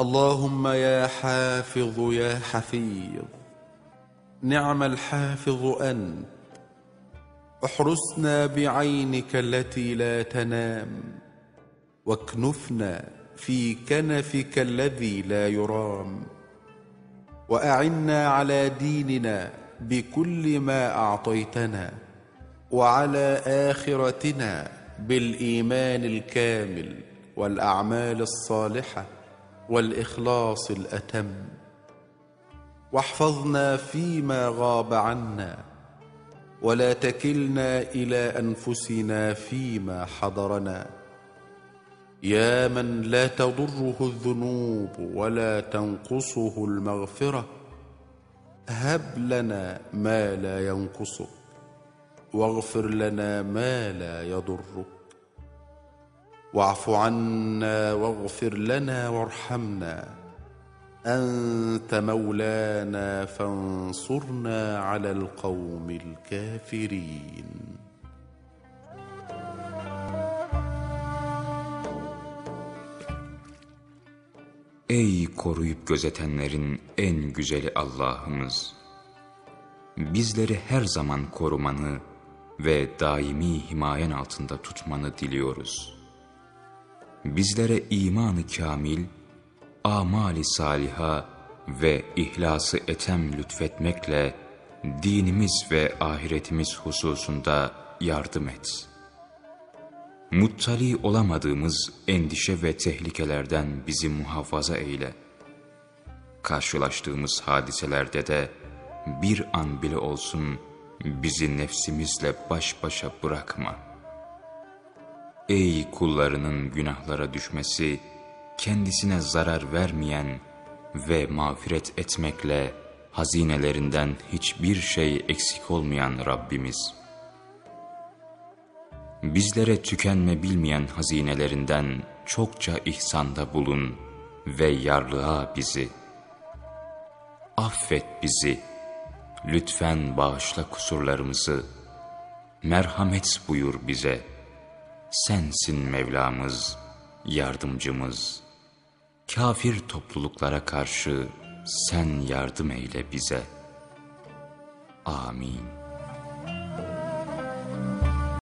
اللهم يا حافظ يا حفيظ نعم الحافظ أنت احرسنا بعينك التي لا تنام واكنفنا في كنفك الذي لا يرام وأعنا على ديننا بكل ما أعطيتنا وعلى آخرتنا بالإيمان الكامل والأعمال الصالحة. والإخلاص الأتم. واحفظنا فيما غاب عنا ولا تكلنا إلى أنفسنا فيما حضرنا. يا من لا تضره الذنوب ولا تنقصه المغفرة هب لنا ما لا ينقصك واغفر لنا ما لا يضرك واعف عنا واغفر لنا وارحمنا انت مولانا فانصرنا على القوم الكافرين Ey koruyup gözetenlerin en güzeli Allah'ımız! Bizleri her zaman korumanı ve daimi himayen altında tutmanı diliyoruz. Bizlere imanı kamil, amali saliha ve ihlası etem lütfetmekle dinimiz ve ahiretimiz hususunda yardım et. Muttali olamadığımız endişe ve tehlikelerden bizi muhafaza eyle. Karşılaştığımız hadiselerde de bir an bile olsun bizi nefsimizle baş başa bırakma. Ey kullarının günahlara düşmesi, kendisine zarar vermeyen ve mağfiret etmekle hazinelerinden hiçbir şey eksik olmayan Rabbimiz. Bizlere tükenme bilmeyen hazinelerinden çokça ihsanda bulun ve yarlığa bizi. Affet bizi, lütfen bağışla kusurlarımızı, merhamet buyur bize. Sensin Mevlamız, yardımcımız. Kafir topluluklara karşı sen yardım eyle bize. Amin.